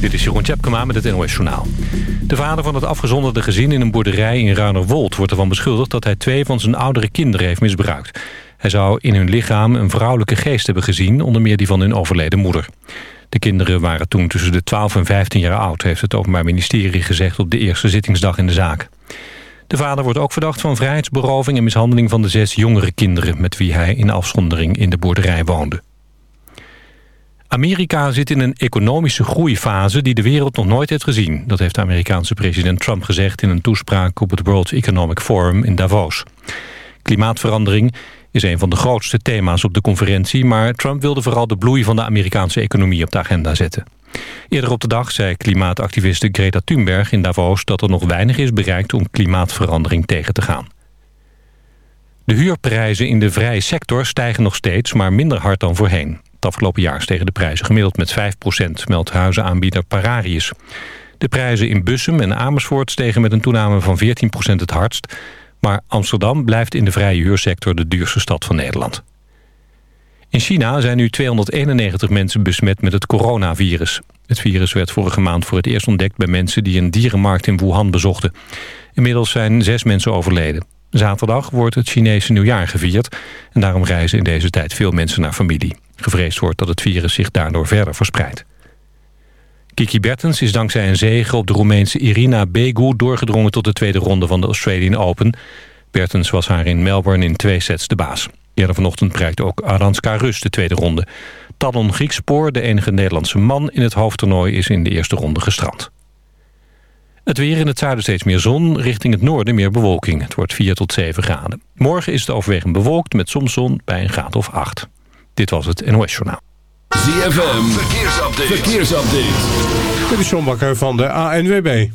Dit is Jeroen Tjepkema met het NOS Journaal. De vader van het afgezonderde gezin in een boerderij in Ruinerwold... wordt ervan beschuldigd dat hij twee van zijn oudere kinderen heeft misbruikt. Hij zou in hun lichaam een vrouwelijke geest hebben gezien... onder meer die van hun overleden moeder. De kinderen waren toen tussen de 12 en 15 jaar oud... heeft het Openbaar Ministerie gezegd op de eerste zittingsdag in de zaak. De vader wordt ook verdacht van vrijheidsberoving en mishandeling van de zes jongere kinderen... met wie hij in afzondering in de boerderij woonde. Amerika zit in een economische groeifase die de wereld nog nooit heeft gezien. Dat heeft de Amerikaanse president Trump gezegd in een toespraak op het World Economic Forum in Davos. Klimaatverandering is een van de grootste thema's op de conferentie... maar Trump wilde vooral de bloei van de Amerikaanse economie op de agenda zetten. Eerder op de dag zei klimaatactiviste Greta Thunberg in Davos... dat er nog weinig is bereikt om klimaatverandering tegen te gaan. De huurprijzen in de vrije sector stijgen nog steeds, maar minder hard dan voorheen. Afgelopen jaar stegen de prijzen gemiddeld met 5% meldt huizenaanbieder Pararius. De prijzen in Bussum en Amersfoort stegen met een toename van 14% het hardst... maar Amsterdam blijft in de vrije huursector de duurste stad van Nederland. In China zijn nu 291 mensen besmet met het coronavirus. Het virus werd vorige maand voor het eerst ontdekt bij mensen die een dierenmarkt in Wuhan bezochten. Inmiddels zijn zes mensen overleden. Zaterdag wordt het Chinese nieuwjaar gevierd en daarom reizen in deze tijd veel mensen naar familie. Gevreesd wordt dat het virus zich daardoor verder verspreidt. Kiki Bertens is dankzij een zege op de Roemeense Irina Begu doorgedrongen tot de tweede ronde van de Australian Open. Bertens was haar in Melbourne in twee sets de baas. Eerder vanochtend bereikte ook Aranska Rus de tweede ronde. Talon Griekspoor, de enige Nederlandse man in het hoofdtoernooi, is in de eerste ronde gestrand. Het weer in het zuiden steeds meer zon, richting het noorden meer bewolking. Het wordt 4 tot 7 graden. Morgen is het overwegend bewolkt met soms zon bij een graad of 8. Dit was het NOS Journaal. ZFM, verkeersupdate. verkeersupdate. Dit is John Bakker van de ANWB.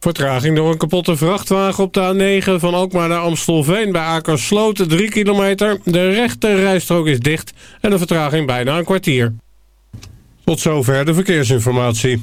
Vertraging door een kapotte vrachtwagen op de A9 van Alkmaar naar Amstelveen bij Akersloot 3 kilometer. De rechte rijstrook is dicht en de vertraging bijna een kwartier. Tot zover de verkeersinformatie.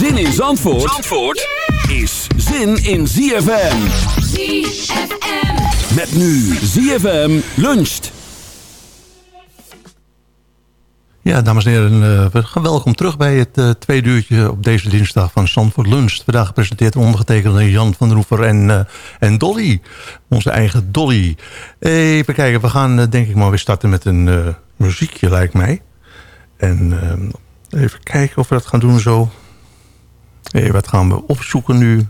Zin in Zandvoort, Zandvoort is zin in ZFM. ZFM. Met nu ZFM luncht. Ja, dames en heren, uh, welkom terug bij het uh, tweede uurtje op deze dinsdag van Zandvoort Lunch. Vandaag gepresenteerd en ondergetekend door Jan van der Roever en, uh, en Dolly. Onze eigen Dolly. Even kijken, we gaan denk ik maar weer starten met een muziekje, lijkt mij. En even kijken of we dat gaan doen zo. Hey, wat gaan we opzoeken nu?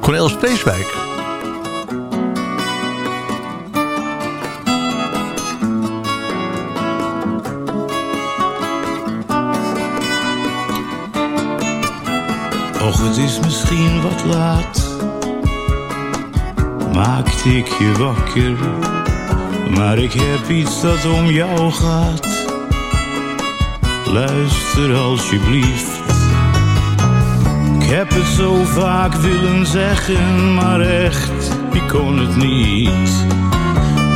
Cornelis Vreeswijk. Och, het is misschien wat laat. Maakte ik je wakker, maar ik heb iets dat om jou gaat. Luister alsjeblieft. Ik heb het zo vaak willen zeggen, maar echt, ik kon het niet.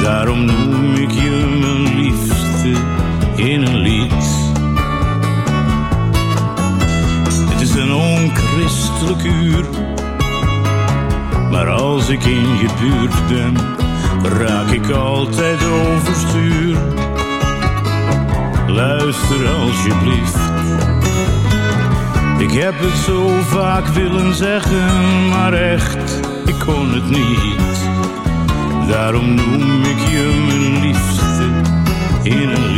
Daarom noem ik je mijn liefste in een lied. Het is een onchristelijk uur. Maar als ik in je buurt ben, raak ik altijd overstuur. Luister alsjeblieft. Ik heb het zo vaak willen zeggen, maar echt, ik kon het niet. Daarom noem ik je mijn liefste in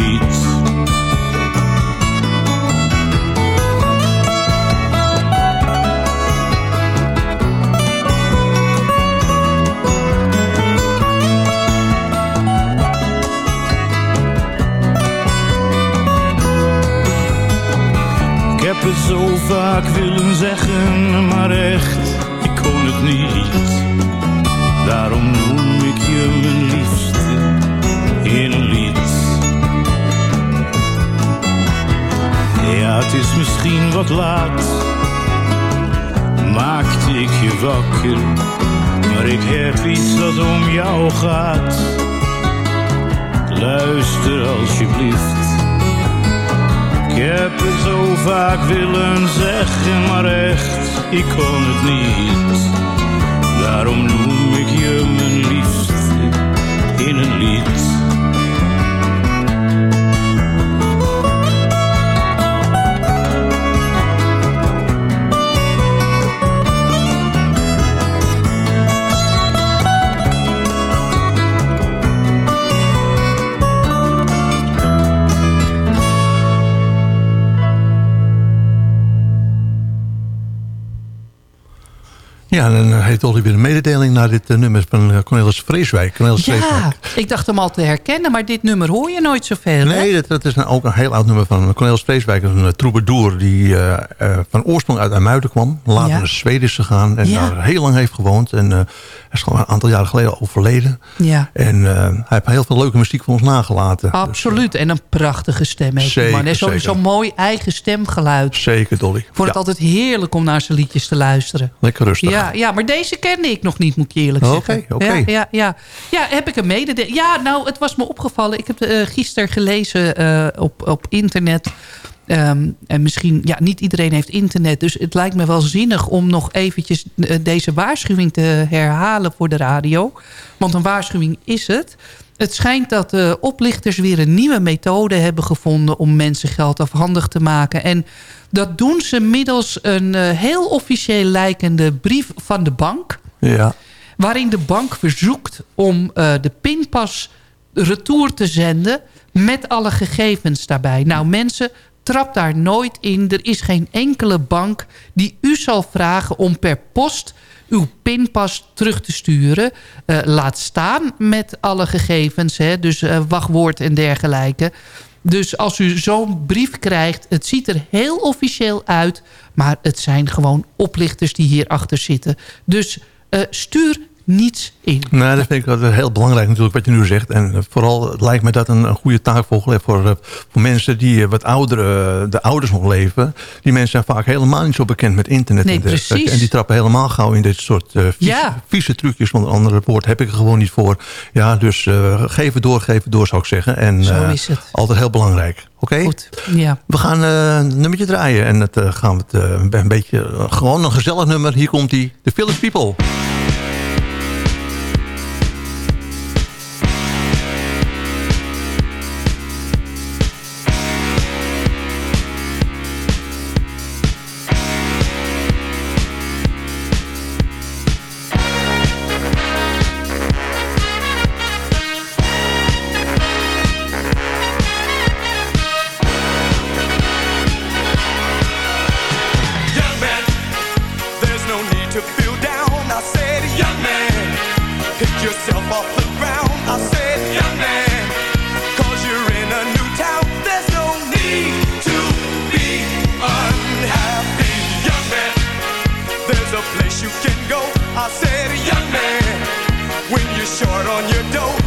vaak willen zeggen, maar echt, ik kon het niet. Daarom noem ik je mijn liefste in een lied. Ja, het is misschien wat laat, maakte ik je wakker. Maar ik heb iets dat om jou gaat. Luister alsjeblieft. Heb het zo vaak willen zeggen, maar echt, ik kon het niet. Daarom noem ik je mijn liefste in een lied. Ja, dan eh, heeft Olly weer een mededeling naar dit eh, nummer van eh, Cornelis Vreeswijk. Cornelis Ja, Vreeswijk. ik dacht hem al te herkennen, maar dit nummer hoor je nooit zoveel. Nee, dat, dat is nou ook een heel oud nummer van Cornelis Vreeswijk. Een troubadour die van oorsprong uit Amuiden kwam. Later Ja. naar Zweden is gegaan en Ja. daar heel lang heeft gewoond. En is gewoon een aantal jaren geleden overleden. Ja. En hij heeft heel veel leuke muziek voor ons nagelaten. Absoluut. En een prachtige stem heeft Zeker, man. En zo'n mooi eigen stemgeluid. Zeker, Dolly. Ik vond het altijd heerlijk om naar zijn liedjes te luisteren. Lekker rustig. Ja, ja, maar deze kende ik nog niet, moet ik je eerlijk Oké, zeggen. oké. Ja, ja, ja. ja, heb ik een mededeling. Ja, nou, het was me opgevallen. Ik heb eh gisteren gelezen eh, op, op internet... Ehm, en misschien, ja, niet iedereen heeft internet. Dus het lijkt me wel zinnig om nog eventjes eh, deze waarschuwing te herhalen voor de radio. Want een waarschuwing is het. Het schijnt dat eh, oplichters weer een nieuwe methode hebben gevonden... om mensen geld afhandig te maken. En dat doen ze middels een eh, heel officieel lijkende brief van de bank... Ja. waarin de bank verzoekt om eh, de pinpas retour te zenden... met alle gegevens daarbij. Nou mensen, trap daar nooit in. Er is geen enkele bank die u zal vragen om per post uw pinpas terug te sturen. Eh, laat staan met alle gegevens, hè, dus eh, wachtwoord en dergelijke. Dus als u zo'n brief krijgt, het ziet er heel officieel uit... maar het zijn gewoon oplichters die hierachter zitten. Dus eh, stuur niets in. Nou, dat vind ik wel heel belangrijk natuurlijk wat je nu zegt. En vooral lijkt me dat een, een goede taak voorgelegd voor, eh, voor mensen die eh, wat ouder, eh, de ouders nog leven. Die mensen zijn vaak helemaal niet zo bekend met internet. Nee, en precies. En die trappen helemaal gauw in dit soort vieze, Ja. vieze trucjes. Want een ander woord heb ik er gewoon niet voor. Ja, dus geef het door, het door zou ik zeggen. En, Zo is het. Altijd heel belangrijk. Oké? Goed, ja. We gaan een nummertje draaien. En eh, gaan we het een beetje, gewoon een gezellig nummer. Hier komt hij, The Village People. you feel down? I said, young man, pick yourself off the ground. I said, young man, cause you're in a new town. There's no need to be unhappy, young man. There's a place you can go. I said, young man, when you're short on your dough.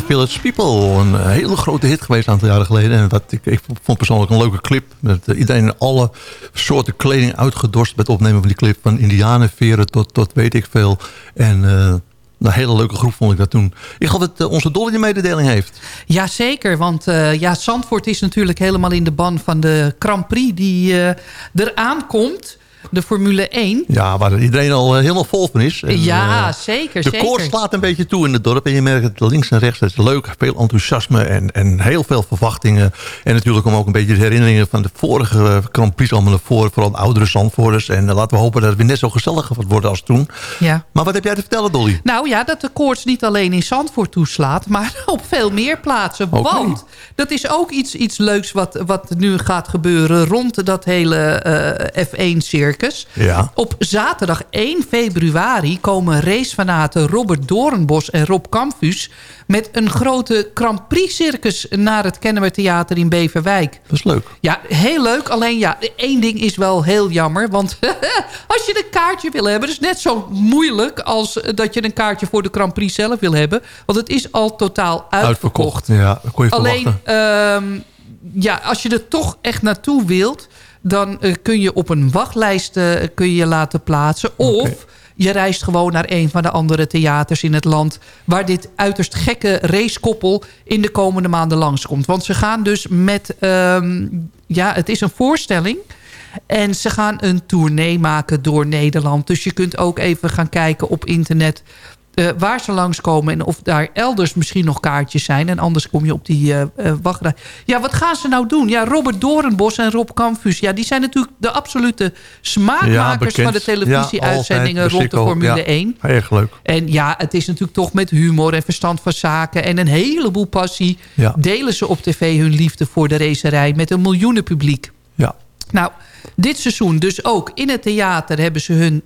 Village People. Een eh, hele grote hit geweest een aantal jaren geleden. En wat ik, ik vond persoonlijk een leuke clip. Met eh, iedereen in alle soorten kleding uitgedorst... met opnemen van die clip. Van indianenveren tot, tot weet ik veel. En eh, een hele leuke groep vond ik dat toen. Ik geloof dat onze Dolly die mededeling heeft. Jazeker, want ja, Zandvoort is natuurlijk helemaal in de ban van de Grand Prix die eh, eraan komt de Formule 1. Ja, waar iedereen al eh, helemaal vol van is. Ja, eh, zeker. De koorts slaat een beetje toe in het dorp. En je merkt het links en rechts. Het is leuk, veel enthousiasme en, en heel veel verwachtingen. En natuurlijk om ook een beetje de herinneringen van de vorige eh, Grand Prix allemaal naar voren. Vooral oudere Zandvoorters. En laten we hopen dat het weer net zo gezellig wordt als toen. Ja. Maar wat heb jij te vertellen, Dolly? Nou ja, dat de koorts niet alleen in Zandvoort toeslaat. Maar op veel meer plaatsen. Okay. Want dat is ook iets, iets leuks wat, wat nu gaat gebeuren rond dat hele F1-circuit. Ja. Op zaterdag 1 februari komen racefanaten Robert Doornbos en Rob Campus... met een grote Grand Prix circus naar het Kennemer Theater in Beverwijk. Dat is leuk. Ja, heel leuk. Alleen ja, één ding is wel heel jammer. Want als je een kaartje wil hebben... is net zo moeilijk als dat je een kaartje voor de Grand Prix zelf wil hebben. Want het is al totaal uitverkocht. je Alleen, ehm, ja, als je er toch echt naartoe wilt dan eh, kun je op een wachtlijst eh, kun je je laten plaatsen. Of je reist gewoon naar een van de andere theaters in het land... waar dit uiterst gekke racekoppel in de komende maanden langskomt. Want ze gaan dus met... ehm, ja, het is een voorstelling... En ze gaan een tournee maken door Nederland. Dus je kunt ook even gaan kijken op internet... eh, waar ze langskomen en of daar elders misschien nog kaartjes zijn. En anders kom je op die eh eh, wachtrij. Ja, wat gaan ze nou doen? Ja, Robert Doornbos en Rob Campus. Ja, die zijn natuurlijk de absolute smaakmakers van de televisieuitzendingen Ja, rond de Formule ja. 1. Erg leuk. En ja, het is natuurlijk toch met humor en verstand van zaken... en een heleboel passie delen ze op tv hun liefde voor de racerij... met een miljoenen publiek. Ja. Nou, dit seizoen dus ook in het theater hebben ze hun,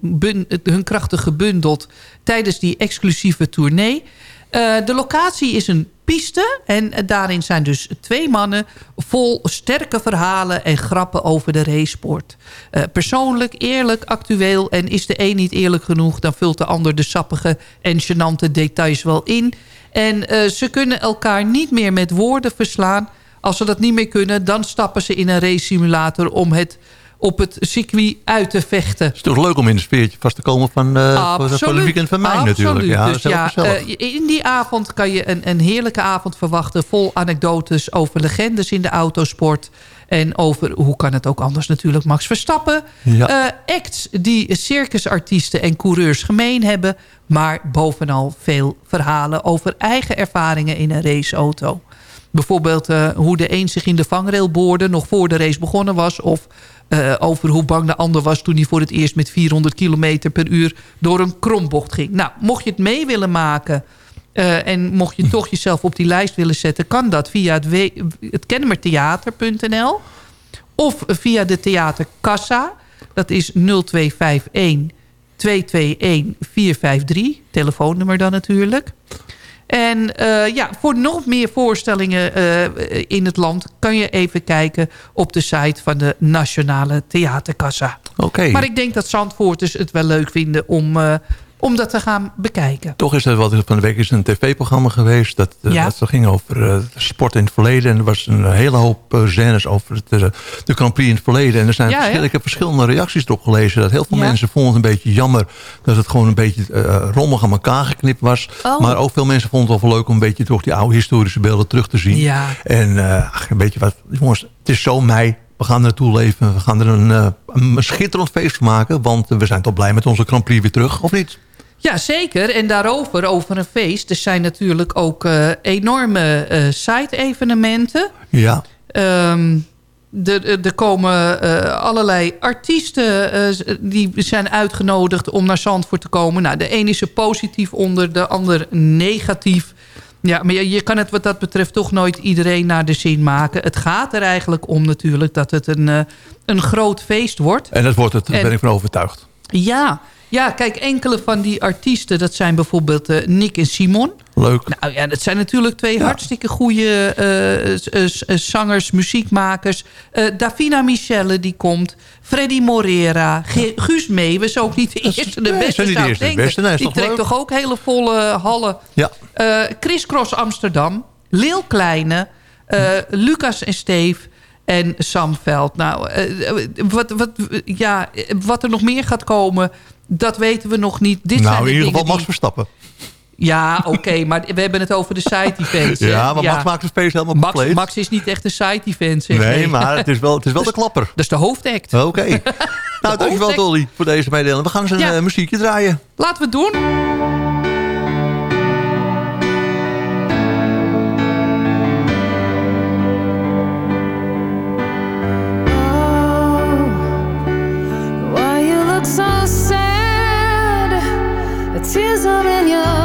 hun krachten gebundeld tijdens die exclusieve tournee. Eh, de locatie is een piste en daarin zijn dus twee mannen vol sterke verhalen en grappen over de racesport. Eh, persoonlijk, eerlijk, actueel en is de een niet eerlijk genoeg... dan vult de ander de sappige en gênante details wel in. En eh, ze kunnen elkaar niet meer met woorden verslaan... Als ze dat niet meer kunnen, dan stappen ze in een race simulator om het op het circuit uit te vechten. Het is toch leuk om in de sfeertje vast te komen van, uh, voor, voor het weekend van mij absoluut. natuurlijk. Ja, dus ja, uh, in die avond kan je een, een heerlijke avond verwachten... vol anekdotes over legendes in de autosport... En over, hoe kan het ook anders natuurlijk, Max Verstappen. Ja. Uh, acts die circusartiesten en coureurs gemeen hebben... maar bovenal veel verhalen over eigen ervaringen in een raceauto. Bijvoorbeeld uh, hoe de een zich in de vangrail boorde... nog voor de race begonnen was... of uh, over hoe bang de ander was toen hij voor het eerst met 400 km per uur... door een krombocht ging. Nou, mocht je het mee willen maken... Uh, en mocht je toch jezelf op die lijst willen zetten... kan dat via het, het kennemertheater.nl... of via de theaterkassa. Dat is 0251 221 453. Telefoonnummer dan natuurlijk. En uh, ja, voor nog meer voorstellingen uh, in het land... kan je even kijken op de site van de Nationale Theaterkassa. Oké. Okay. Maar ik denk dat Zandvoorters het wel leuk vinden om... Om dat te gaan bekijken. Toch is er wat van de week is een tv-programma geweest. Dat, ja. dat ging over uh, sport in het verleden. En er was een hele hoop uh, scènes over het, uh, de Grand Prix in het verleden. En er zijn ja, verschillende, ik heb verschillende reacties erop gelezen. Dat heel veel ja. mensen vonden het een beetje jammer. Dat het gewoon een beetje rommig aan elkaar geknipt was. Oh. Maar ook veel mensen vonden het wel leuk om een beetje toch die oude historische beelden terug te zien. En ach, een beetje wat, jongens, het is zo mei. We gaan er naartoe leven. We gaan er een, een schitterend feest van maken. Want we zijn toch blij met onze Grand Prix weer terug, of niet? Ja, zeker. En daarover, over een feest. Er zijn natuurlijk ook uh, enorme uh, site-evenementen. Ja. Um, er komen uh, allerlei artiesten die zijn uitgenodigd om naar Zandvoort te komen. Nou, de een is er positief onder, de ander negatief. Ja, maar je, je kan het wat dat betreft toch nooit iedereen naar de zin maken. Het gaat er eigenlijk om natuurlijk dat het een, een groot feest wordt. En dat wordt het, daar ben ik van overtuigd. Ja, ja, kijk, enkele van die artiesten... dat zijn bijvoorbeeld uh, Nick en Simon. Leuk. Nou ja, dat zijn natuurlijk twee ja. hartstikke goede uh, uh, zangers, muziekmakers. Davina Michelle, die komt. Freddy Morera. Ge Guus Meeuwis, ook niet de eerste, de beste, nee, zou eerste, denken. Beste, nee, die trekt leuk? toch ook hele volle hallen. Ja. Chris Cross Amsterdam. Lil Kleine. Lucas en Steve en Sam Veld. Nou, uh, wat, wat, ja, wat er nog meer gaat komen, dat weten we nog niet. Dit nou, zijn in ieder geval. Max Verstappen. Ja, oké, okay, maar we hebben het over de side-events. ja, maar ja. Max maakt de space helemaal Max, compleet. Max is niet echt de side-event. Nee, nee, maar het is wel, het is wel de klapper. Dat is de hoofdact. Oké. Okay. nou, dankjewel Dolly voor deze mededeling. We gaan eens een ja. uh, muziekje draaien. Laten we het doen. Tears are in your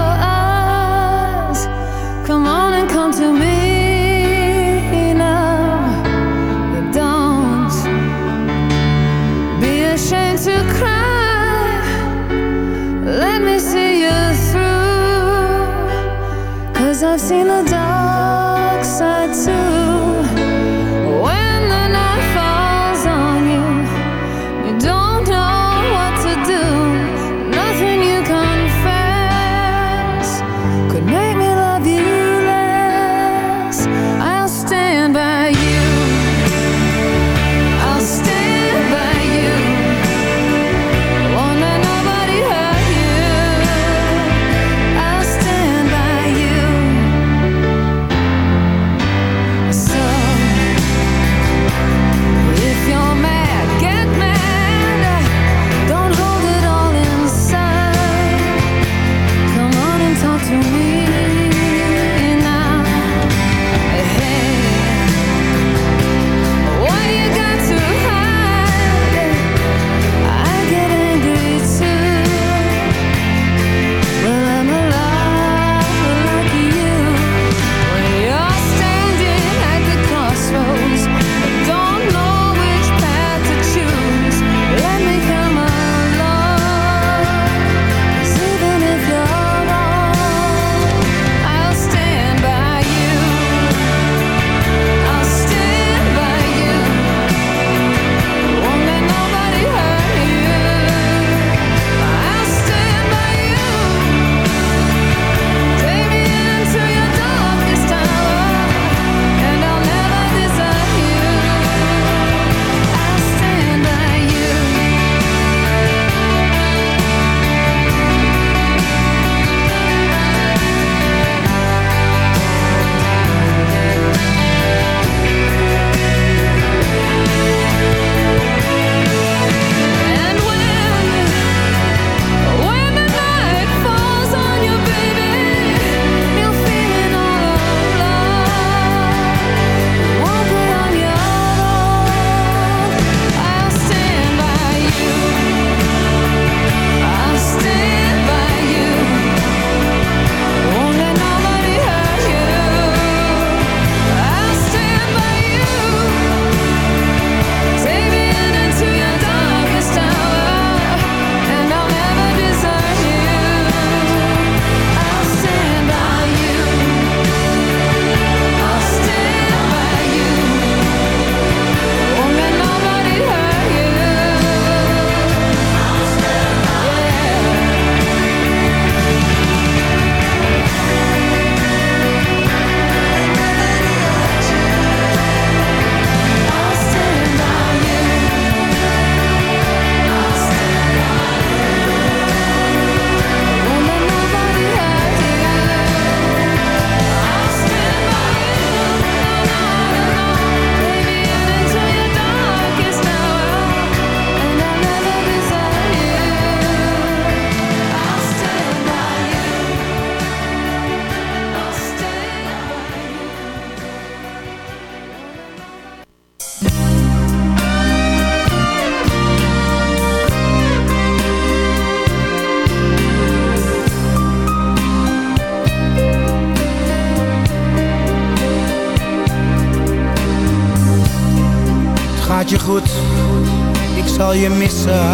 je missen.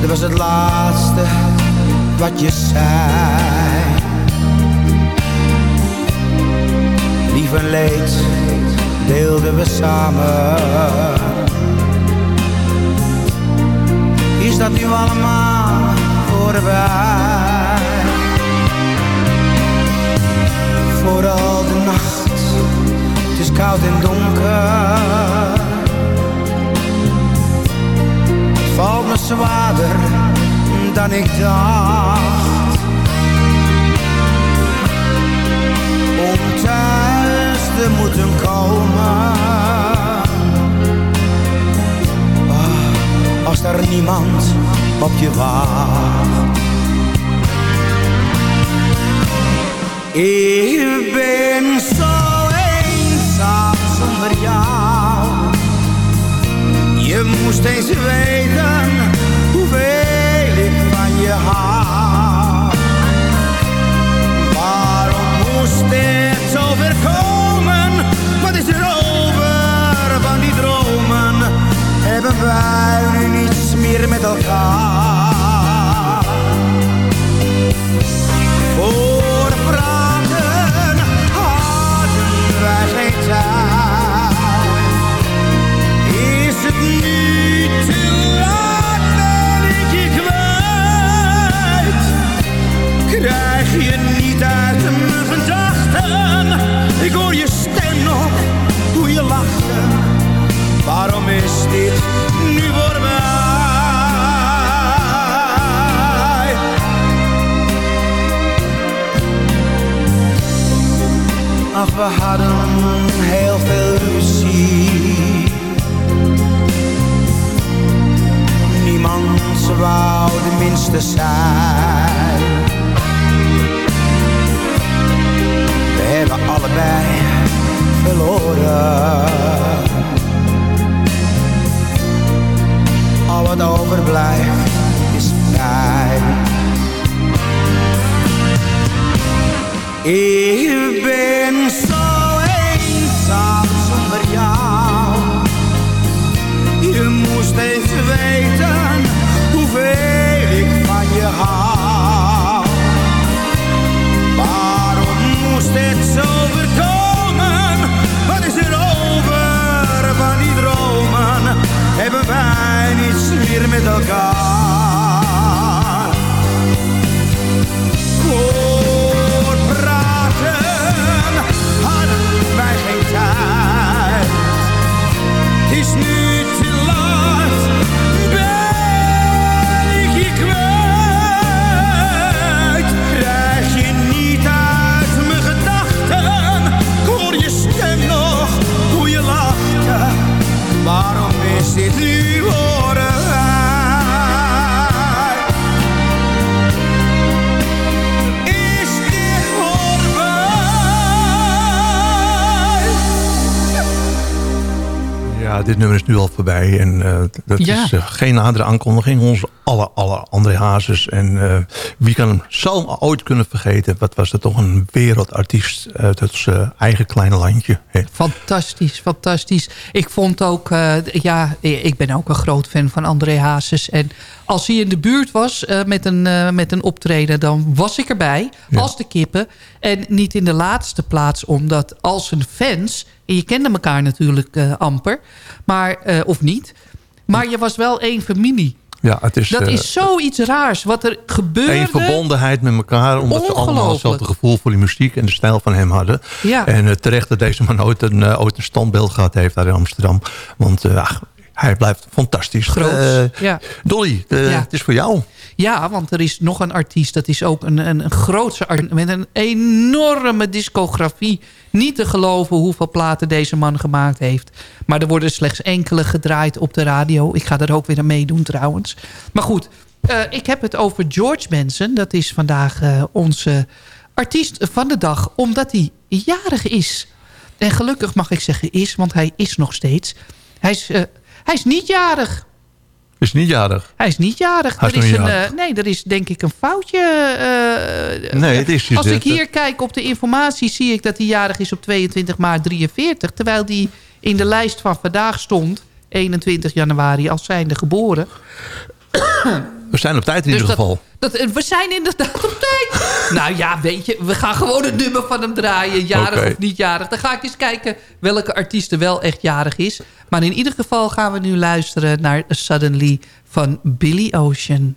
Dat was het laatste wat je zei. Lief en leed deelden we samen. Is dat nu allemaal voorbij? Vooral de nacht, koud en donker. Het valt me zwaarder dan ik dacht. Om thuis te moeten komen. Ah, Als er niemand op je wacht. Ik ben moest eens weten hoeveel ik van je hou. Is nu al voorbij. En eh, dat Ja. is eh, geen nadere aankondiging. Onze alle, alle André Hazes. En eh, wie kan hem zo ooit kunnen vergeten? Wat was er toch een wereldartiest uit het eigen kleine landje. hè? Fantastisch, fantastisch. Ik vond ook, ja, ik ben ook een groot fan van André Hazes. En als hij in de buurt was met, een, met een optreden, dan was ik erbij. Als de kippen. En niet in de laatste plaats, omdat als zijn fans... En je kende elkaar natuurlijk eh, amper, maar, eh, of niet. Maar je was wel één familie. Ja, het is, Dat eh, is zoiets raars. Wat er gebeurde... een verbondenheid met elkaar. Omdat ze allemaal hetzelfde gevoel voor die muziek en de stijl van hem hadden. Ja. En terecht dat deze man ooit een, ooit een standbeeld gehad heeft daar in Amsterdam. Want ach, hij blijft fantastisch. Groots, Eh, ja. Dolly, Ja. het is voor jou. Ja, want er is nog een artiest. Dat is ook een, een, een grootse artiest met een enorme discografie. Niet te geloven hoeveel platen deze man gemaakt heeft. Maar er worden slechts enkele gedraaid op de radio. Ik ga er ook weer aan meedoen trouwens. Maar goed, eh, ik heb het over George Benson. Dat is vandaag eh, onze artiest van de dag. Omdat hij jarig is. En gelukkig mag ik zeggen is, want hij is nog steeds. Hij is, eh, hij is niet jarig. Is niet jarig. Hij is niet jarig. Hij is er is een, jarig. eh, nee, er is denk ik een foutje. eh, Nee, het is dus Als ik dit. hier kijk op de informatie, zie ik dat hij jarig is op 22 maart 43. Terwijl die in de lijst van vandaag stond, 21 januari, als zijnde geboren. We zijn op tijd in Dus ieder dat- geval. Dat, eh, we zijn inderdaad op tijd. nou ja, weet je, we gaan gewoon het nummer van hem draaien. Jarig of niet jarig. Dan ga ik eens kijken welke artiest er wel echt jarig is. Maar in ieder geval gaan we nu luisteren naar Suddenly van Billy Ocean.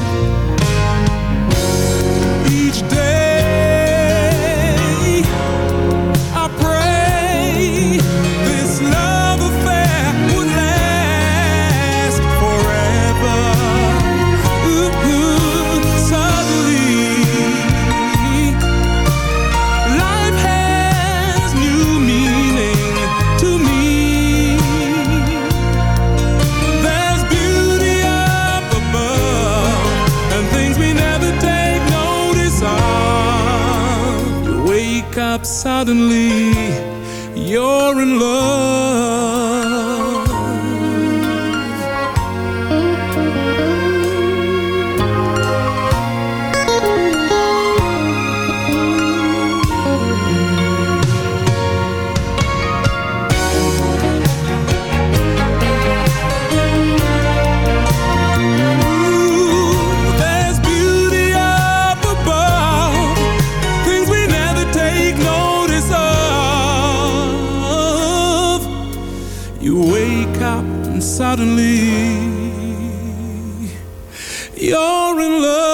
You wake up and suddenly you're in love.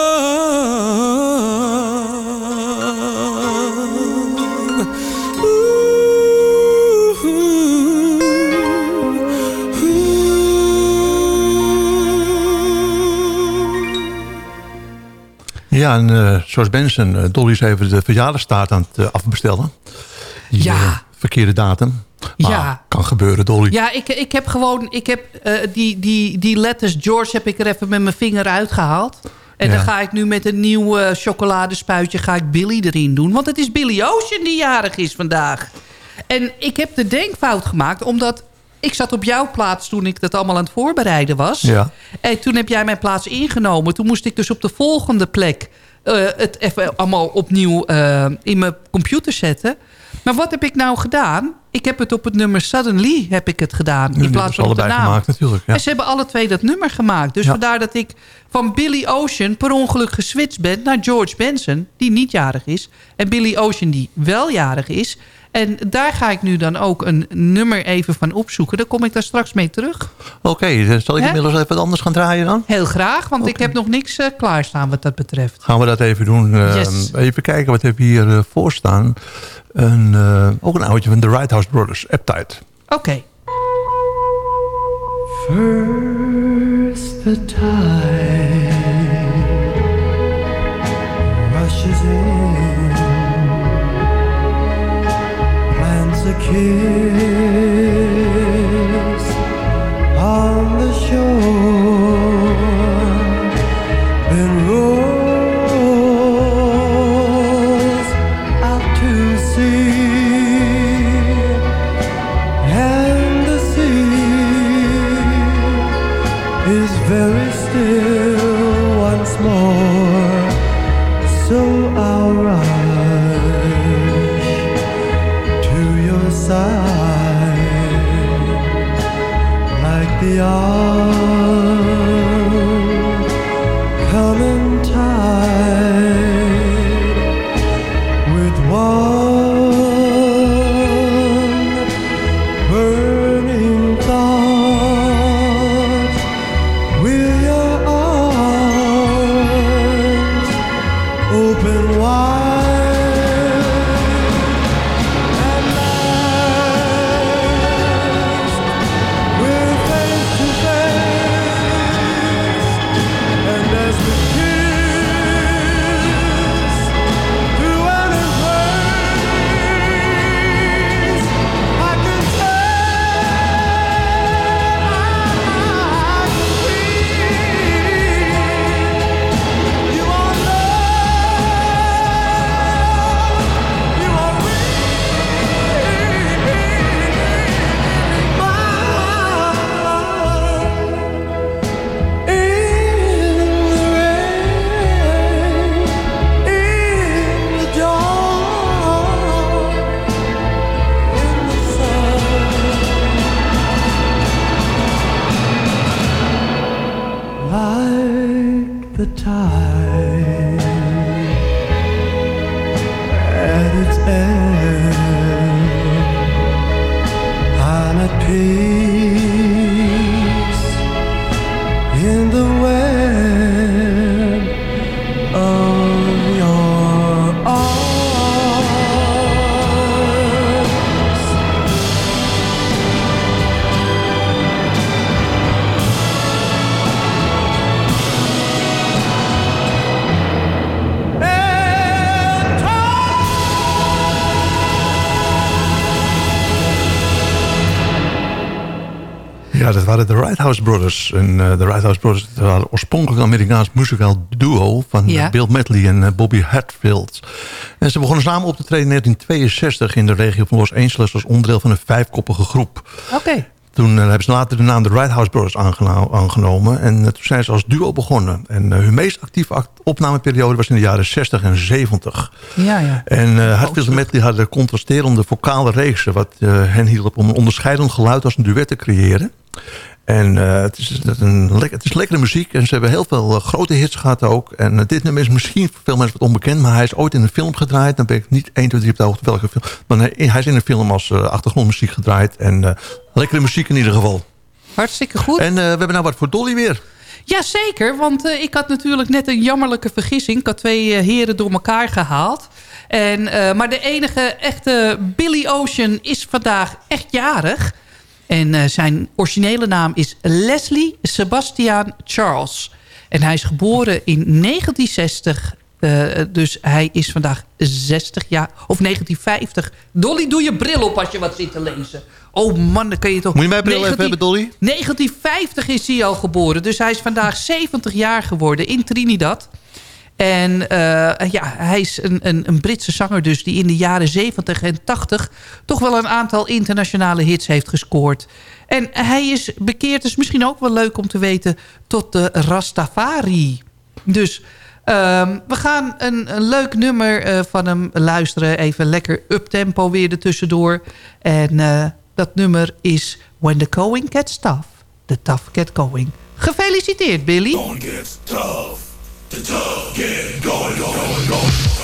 Ja, en eh, zoals Benson, eh, Dolly is even de verjaardagstaart aan het eh, afbestellen. Die, Ja. verkeerde datum. Maar Ja. kan gebeuren, Dolly. Ja, ik, ik heb gewoon... Ik heb, eh, die, die, die letters George heb ik er even met mijn vinger uitgehaald. En Ja. dan ga ik nu met een nieuw eh, chocoladespuitje ga ik Billy erin doen. Want het is Billy Ocean die jarig is vandaag. En ik heb de denkfout gemaakt, omdat... Ik zat op jouw plaats toen ik dat allemaal aan het voorbereiden was. Ja. En toen heb jij mijn plaats ingenomen. Toen moest ik dus op de volgende plek... eh, het even allemaal opnieuw in mijn computer zetten. Maar wat heb ik nou gedaan? Ik heb het op het nummer Suddenly heb ik het gedaan. In plaats van op de naam. gemaakt natuurlijk. Ja. En ze hebben alle twee dat nummer gemaakt. Dus Ja. vandaar dat ik van Billy Ocean per ongeluk geswitcht ben naar George Benson, die niet jarig is. En Billy Ocean, die wel jarig is. En daar ga ik nu dan ook een nummer even van opzoeken. Daar kom ik daar straks mee terug. Oké, eh, zal ik inmiddels even wat anders gaan draaien dan? Heel graag, want ik heb nog niks eh, klaarstaan wat dat betreft. Gaan we dat even doen. Eh, Yes. Even kijken, wat heb je hier voor staan? Een, eh, ook een oudje van de Right House Brothers, Appetite. Oké. First the tide rushes in, kiss on the shore, House Brothers. En eh, de Right House Brothers waren oorspronkelijk een Amerikaans muzikaal duo... van Ja. eh, Bill Medley en eh, Bobby Hatfield. En ze begonnen samen op te treden in 1962 in de regio van Los Angeles... als onderdeel van een vijfkoppige groep. Oké. Toen hebben ze later de naam de Right House Brothers aangeno- aangenomen. En toen zijn ze als duo begonnen. En hun meest actieve act- opnameperiode was in de jaren 60 en 70. Ja, ja. En Hatfield en Medley hadden contrasterende vocale reeksen... wat hen hielp om een onderscheidend geluid als een duet te creëren. En eh, het, is, een, het is lekkere muziek en ze hebben heel veel eh, grote hits gehad ook. En eh, dit nummer is misschien voor veel mensen wat onbekend... maar hij is ooit in een film gedraaid. Dan ben ik niet 1, 2, 3 op de hoogte welke film. Maar hij, hij is in een film als achtergrondmuziek gedraaid. En lekkere muziek in ieder geval. Hartstikke goed. En we hebben nou wat voor Dolly weer. Jazeker, want ik had natuurlijk net een jammerlijke vergissing. Ik had twee heren door elkaar gehaald. En, maar de enige echte Billy Ocean is vandaag echt jarig. En eh, zijn originele naam is Leslie Sebastian Charles. En hij is geboren in 1960. eh, dus hij is vandaag 60 jaar. Of 1950. Dolly, doe je bril op als je wat zit te lezen. Oh man, dan kun je toch... Moet je mijn bril even 19 hebben, Dolly? 1950 is hij al geboren. Dus hij is vandaag 70 jaar geworden in Trinidad. En eh, ja, hij is een, een, een, Britse zanger dus die in de jaren 70 en 80... toch wel een aantal internationale hits heeft gescoord. En hij is bekeerd, is misschien ook wel leuk om te weten... tot de Rastafari. Dus ehm, we gaan een, een leuk nummer eh, van hem luisteren. Even lekker uptempo weer ertussendoor. En eh, dat nummer is When the Going Gets Tough. The Tough Get Going. Gefeliciteerd, Billy. Going gets tough. The tug, get going, going, going.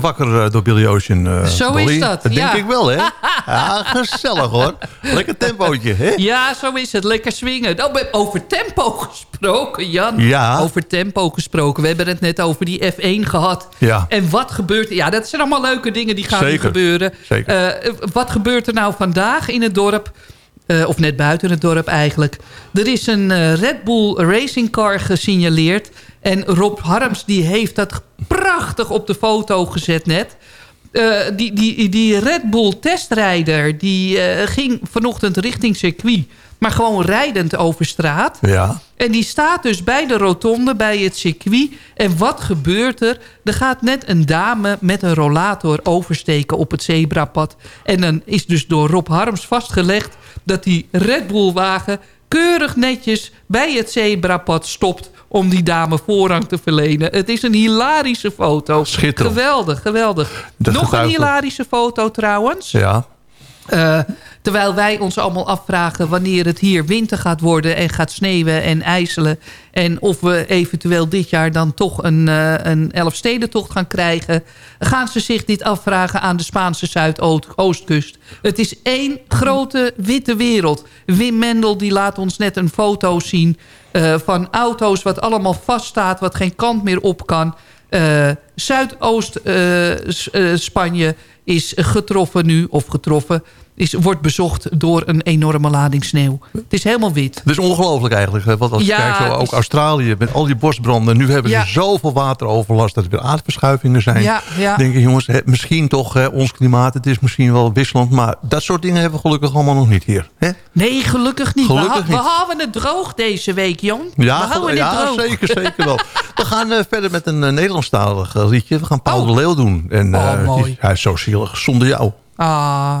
wakker eh, door Billy Ocean. Eh, zo is dat. Dat denk ik wel, hè? Ja, gezellig hoor. Lekker tempootje, hè? Ja, zo is het. Lekker swingen. Oh, hebben over tempo gesproken, Jan. Ja. Over tempo gesproken. We hebben het net over die F1 gehad. Ja. En wat gebeurt... Ja, dat zijn allemaal leuke dingen die gaan gebeuren. Zeker. Eh, wat gebeurt er nou vandaag in het dorp? Of net buiten het dorp eigenlijk. Er is een Red Bull Racing Car gesignaleerd... En Rob Harms die heeft dat prachtig op de foto gezet net. Eh, die, die, die Red Bull testrijder die eh, ging vanochtend richting circuit. Maar gewoon rijdend over straat. Ja. En die staat dus bij de rotonde, bij het circuit. En wat gebeurt er? Er gaat net een dame met een rollator oversteken op het zebrapad. En dan is dus door Rob Harms vastgelegd... dat die Red Bull wagen keurig netjes bij het zebrapad stopt om die dame voorrang te verlenen. Het is een hilarische foto. Schitterend. Geweldig, geweldig. Nog een hilarische foto trouwens. Ja. Eh, terwijl wij ons allemaal afvragen wanneer het hier winter gaat worden... en gaat sneeuwen en ijzelen. En of we eventueel dit jaar dan toch een, eh een Elfstedentocht gaan krijgen... gaan ze zich dit afvragen aan de Spaanse Zuidoostkust. Het is één grote witte wereld. Wim Mendel die laat ons net een foto zien... eh, van auto's wat allemaal vaststaat, wat geen kant meer op kan... Zuidoost-Spanje is getroffen nu, of getroffen... Is, wordt bezocht door een enorme lading sneeuw. Het is helemaal wit. Het is ongelooflijk eigenlijk. Want als Ja, je kijkt, zo, het ook Australië met al die bosbranden. Nu hebben Ja. ze zoveel wateroverlast dat er weer aardverschuivingen zijn. Ja, ja. Denk je jongens, misschien toch ons klimaat. Het is misschien wel wisselend. Maar dat soort dingen hebben we gelukkig allemaal nog niet hier. Hè? Nee, gelukkig niet. Gelukkig we, ha- niet. we houden het droog deze week, Jon. Ja, we houden ja het droog. zeker, zeker wel. We gaan eh, verder met een uh, Nederlandstalig eh, liedje. We gaan Paul de Leeuw doen. En, Oh, eh, mooi. die- hij is zo zielig. Zonder jou. Ah.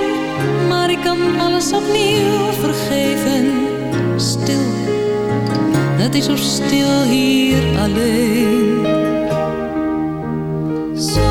ik kan alles opnieuw vergeven. Stil, het is zo stil hier alleen. Zonder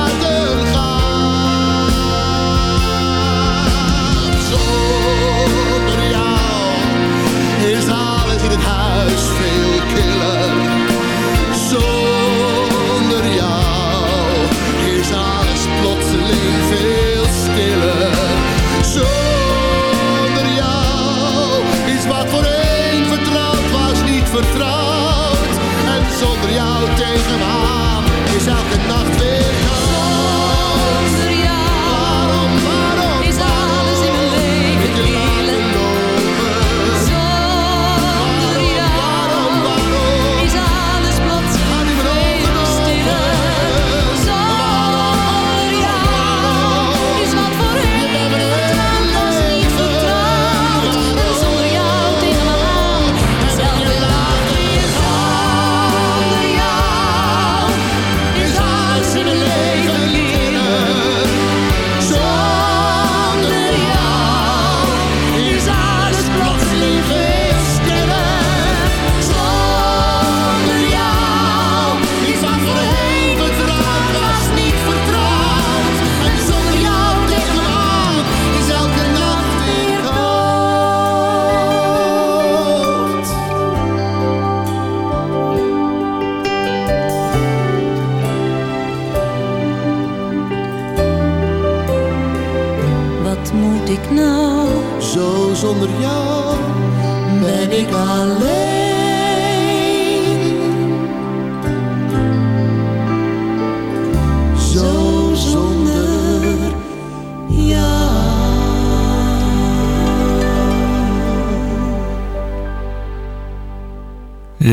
het huis veel killer. Zonder jou is alles plotseling veel stiller. Zonder jou is wat voorheen vertrouwd was niet vertrouwd. En zonder jou tegen me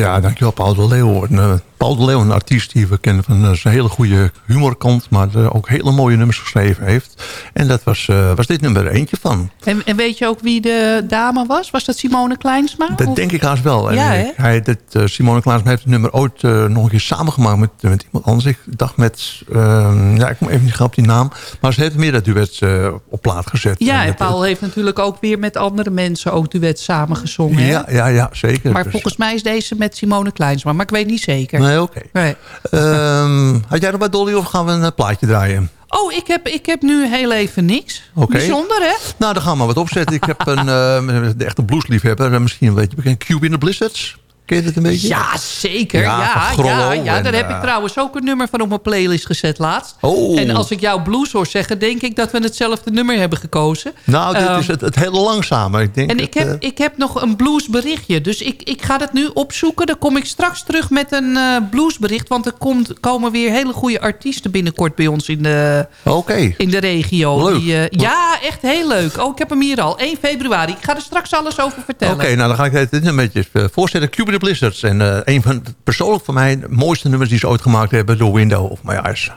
Ja, dankjewel Paul de Leeuw. Eh, Paul de Leeuw, een artiest die we kennen van eh, zijn hele goede humorkant... maar eh, ook hele mooie nummers geschreven heeft. En dat was, eh, was dit nummer er eentje van. En, en weet je ook wie de dame was? Was dat Simone Kleinsma? Dat Of- denk ik haast wel. Ja, hij, dat, eh, Simone Klaasman heeft het nummer ooit eh, nog een keer samengemaakt met, met iemand anders. Ik dacht met, ehm, ja, ik kom even niet op die naam. Maar ze heeft meer dat duet op plaat gezet. Ja, En Paul heeft natuurlijk ook weer met andere mensen ook duet samengezongen. ja, ja, ja, zeker. Maar Dus- volgens mij is deze met Simone Kleinsma. Maar ik weet niet zeker. Nee, oké. Nee. Ehm, had jij nog bij Dolly of gaan we een plaatje draaien? Oh, ik heb, ik heb nu heel even niks. Oké. Bijzonder, hè? Nou, dan gaan we maar wat opzetten. Ik heb een eh, de echte bluesliefhebber. Misschien een beetje bekend. Cube in the Blizzards. Ken je dat een beetje? Ja, zeker. Ja, Ja, ja, ja, en, daar heb eh, ik trouwens ook een nummer van op mijn playlist gezet laatst. Oh. En als ik jouw blues hoor zeggen, denk ik dat we hetzelfde nummer hebben gekozen. Nou, dit Ehm, is het, het hele langzame. Ik denk En dat, ik heb, eh, ik heb nog een bluesberichtje. Dus ik, ik ga dat nu opzoeken. Dan kom ik straks terug met een eh, bluesbericht. Want er komt, komen weer hele goede artiesten binnenkort bij ons in de, Oké. in de regio. Leuk. Die, ja, echt heel leuk. Oh, ik heb hem hier al. 1 februari. Ik ga er straks alles over vertellen. Oké, nou dan ga ik dit nummertje eh, voorstellen. Cube Blizzards. En eh, een van, persoonlijk voor mij, mooiste nummers die ze ooit gemaakt hebben. The Window of My Eyes.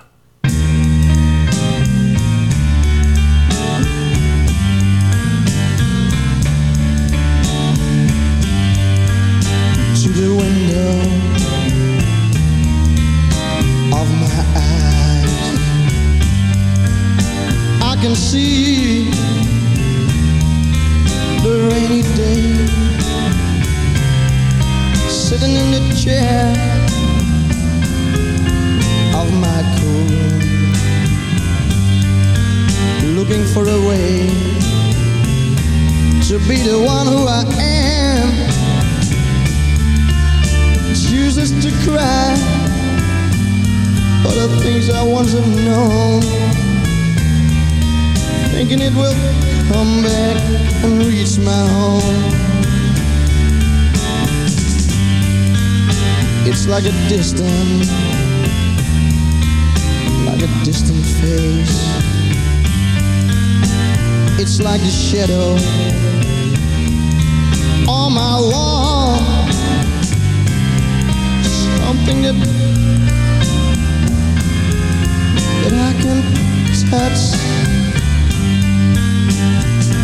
Touch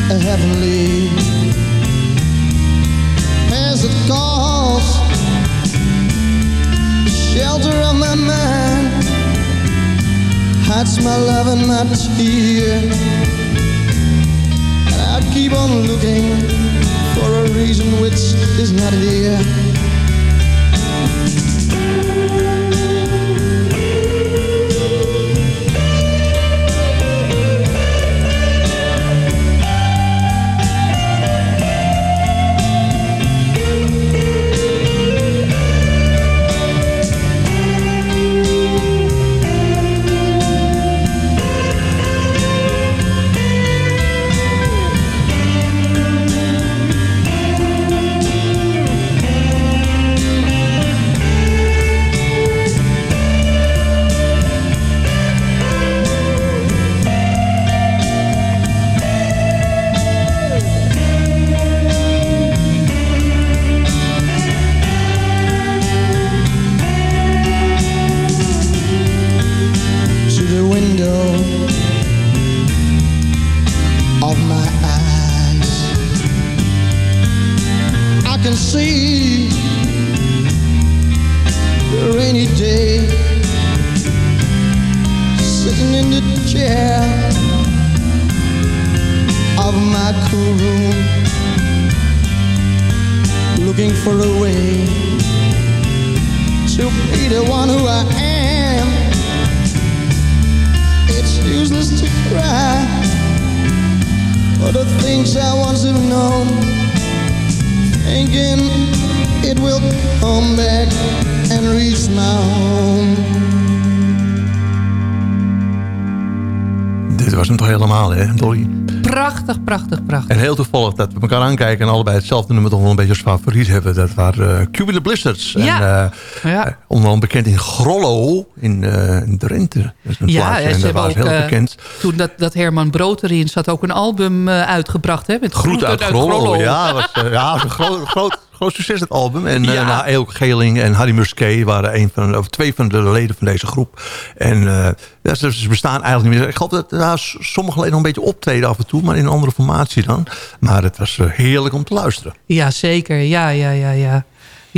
a heavenly as it calls the shelter of my mind hides my love and my tear and I keep on looking for a reason which is not here It will come back and reach my home. Dit was hem toch helemaal, hè, Dolly? Prachtig, prachtig, prachtig. En heel toevallig dat we elkaar aankijken en allebei hetzelfde nummer toch wel een beetje als favoriet hebben. Dat waren uh, Cuban Blizzards. Ja. En, uh, ja. onder andere bekend in Grollo in, uh, in Drenthe. Dat is een ja, en dat was ook, heel eh, bekend. Toen dat, dat Herman Brood erin zat, ook een album eh, uitgebracht. Hè, met Groet uit Grollo. Ja, was, uh, ja, was een groot, groot, groot succes het album. En Ja. ja. nou, Eelke Geling en Harry Musquet waren een van, of twee van de leden van deze groep. En eh, ja, ze, ze bestaan eigenlijk niet meer. Ik geloof dat nou, sommige leden nog een beetje optreden af en toe, maar in een andere formatie dan. Maar het was eh, heerlijk om te luisteren. Ja, zeker. Ja, ja, ja, ja.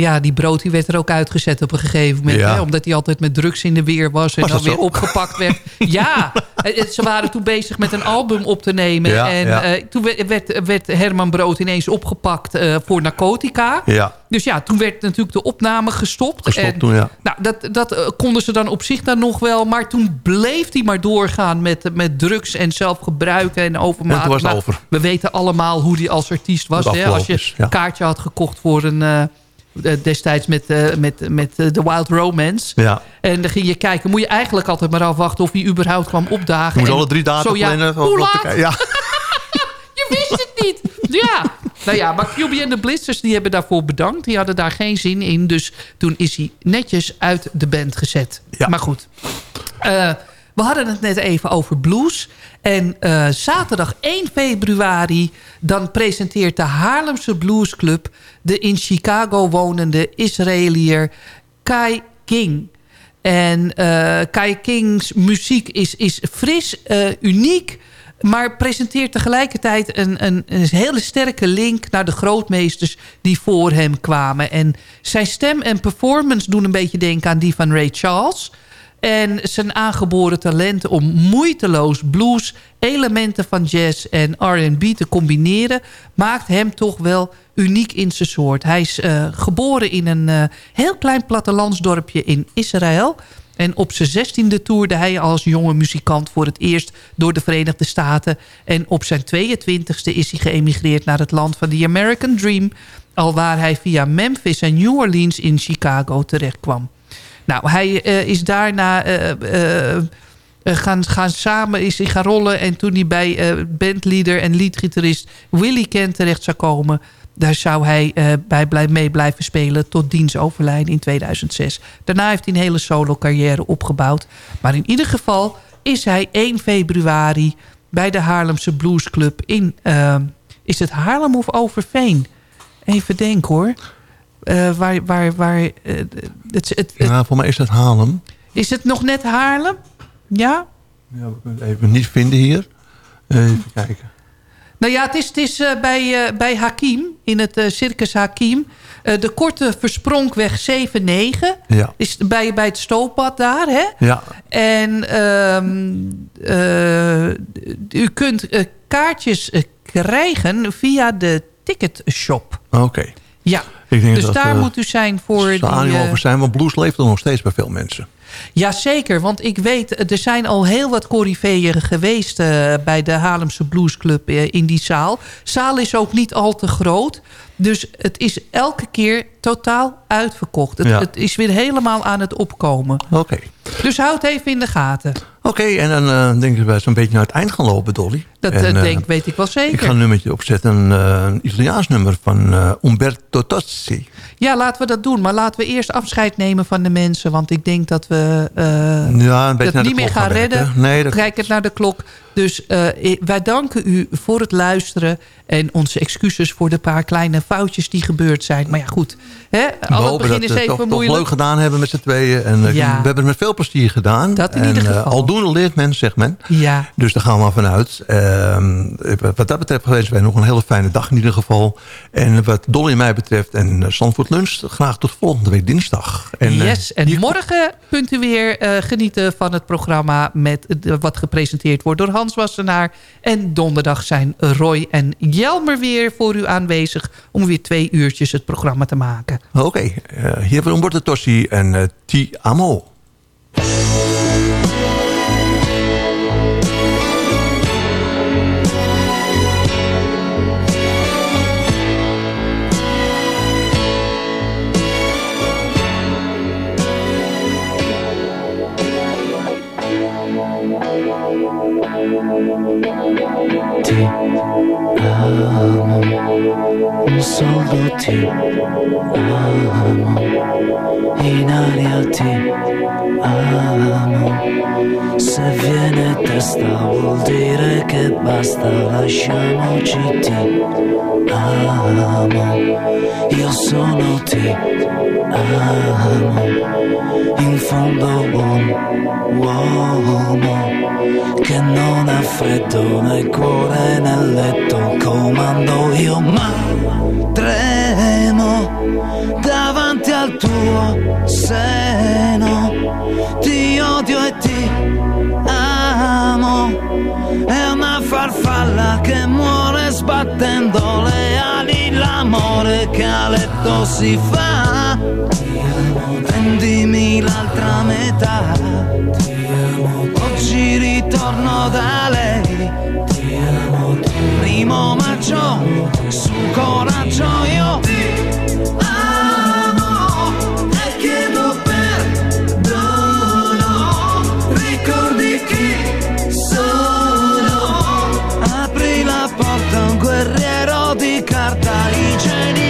Ja, die brood die werd er ook uitgezet op een gegeven moment. Ja. Hè, omdat hij altijd met drugs in de weer was. En Was dan weer zo? opgepakt werd. ja, eh, ze waren toen bezig met een album op te nemen. Ja, en ja. eh, toen werd, werd, werd Herman Brood ineens opgepakt eh, voor narcotica. Ja. Dus ja, toen werd natuurlijk de opname gestopt. Gestopt en, toen, ja. Nou, dat, dat eh, konden ze dan op zich dan nog wel. Maar toen bleef hij maar doorgaan met, met drugs en zelfgebruiken en overmaat. En toen was het Nou, over. We weten allemaal hoe hij als artiest was. Hè? Als je ja. een kaartje had gekocht voor een... eh, eh, destijds met, eh, met, met eh, The Wild Romance. Ja. En dan ging je kijken. Moet je eigenlijk altijd maar afwachten of hij überhaupt kwam opdagen. Je moet En alle drie dagen zo, ja, plannen. Hoe laat? Ja. Je wist het niet. Ja. Nou ja, maar QB en de Blitzers die hebben daarvoor bedankt. Die hadden daar geen zin in. Dus toen is hij netjes uit de band gezet. Maar goed. Eh, we hadden het net even over blues. En eh, zaterdag 1 februari... dan presenteert de Haarlemse Bluesclub... de in Chicago wonende Israëliër Kai King... En eh Kai King's muziek is, is fris, eh, uniek... maar presenteert tegelijkertijd een, een, een hele sterke link... naar de grootmeesters die voor hem kwamen. En zijn stem en performance doen een beetje denken aan die van Ray Charles... En zijn aangeboren talent om moeiteloos blues, elementen van jazz en R&B te combineren... maakt hem toch wel uniek in zijn soort. Hij is eh, geboren in een eh, heel klein plattelandsdorpje in Israël... En op zijn zestiende toerde hij als jonge muzikant voor het eerst door de Verenigde Staten. En op zijn 22e is hij geëmigreerd naar het land van de American Dream. Alwaar hij via Memphis en New Orleans in Chicago terecht kwam. Nou, hij eh, is daarna eh, eh, gaan, samen is hij gaan rollen. En toen hij bij bandleader en leadgitarist Willie Kent terecht zou komen... daar zou hij bij mee blijven spelen tot diens overlijden in 2006. Daarna heeft hij een hele solo carrière opgebouwd. Maar in ieder geval is hij 1 februari bij de Haarlemse Blues Club in... is het Haarlem of Overveen? Even denken hoor. Eh, waar, waar, waar, eh, het, het, ja, voor mij is dat Haarlem. is het nog net Haarlem? Ja? Ja, we kunnen het even niet vinden hier. Eh, even kijken. Nou ja, het is, het is bij, bij Hakim, in het Circus Hakim. De korte Verspronkweg 7-9. Ja. Is bij, bij het stooppad daar, hè? Ja. En ehm, eh, u kunt kaartjes krijgen via de ticketshop. Oké. Ja, Ik denk dus dat, daar eh, moet u zijn voor Zou die... animo eh, over zijn, want blues leeft er nog steeds bij veel mensen. Jazeker, want ik weet, er zijn al heel wat coryfeeën geweest eh, bij de Haarlemse Bluesclub eh, in die zaal. zaal is ook niet al te groot, dus het is elke keer totaal uitverkocht. Het, Ja. het is weer helemaal aan het opkomen. Oké. Dus houd even in de gaten. Oké, en dan eh, denk ik dat wij zo'n beetje naar het eind gaan lopen, Dolly. Dat En, eh, eh, denk, weet ik wel zeker. Ik ga een nummertje opzetten, een, een Italiaans nummer van Umberto Tozzi. Ja, laten we dat doen. Maar laten we eerst afscheid nemen van de mensen. Want ik denk dat we Ja, een beetje dat naar de niet meer klok gaan gaan redden. Nee, dat- Kijk het naar de klok. Dus wij danken u voor het luisteren. En onze excuses voor de paar kleine foutjes die gebeurd zijn. Maar ja, goed. Hè? We Al het begin is even toch, moeilijk. leuk gedaan hebben met z'n tweeën. En eh, Ja. we hebben het met veel plezier gedaan. Dat in en, ieder eh, geval. aldoende leert men, zegt men. Ja. Dus daar gaan we maar vanuit. Ehm, wat dat betreft wensen wij nog een hele fijne dag in ieder geval. En wat Dolly mij betreft en uh, Zandvoort Lunch... graag tot volgende week dinsdag. En, eh, yes, en morgen kunt u weer eh, genieten van het programma... Met, wat gepresenteerd wordt door Hans Wassenaar. En donderdag zijn Roy en Jelmer weer voor u aanwezig... om weer twee uurtjes het programma te maken. Oké, eh, hier we Umberto Tossi en eh, Ti Amo. Solo ti amo, in aria ti amo. Se viene testa vuol dire che basta, lasciamoci ti amo. Io sono ti amo, in fondo un uomo che non ha freddo nel cuore nel letto, comando io ma tremo davanti al tuo seno, ti odio e ti amo, è una farfalla che muore sbattendo le ali, l'amore che a letto si fa, prendimi l'altra metà, oggi ritorno da lei, primo maggio, su coraggio io. Ti amo e chiedo perdono, ricordi chi sono, apri la porta un guerriero di carta igienica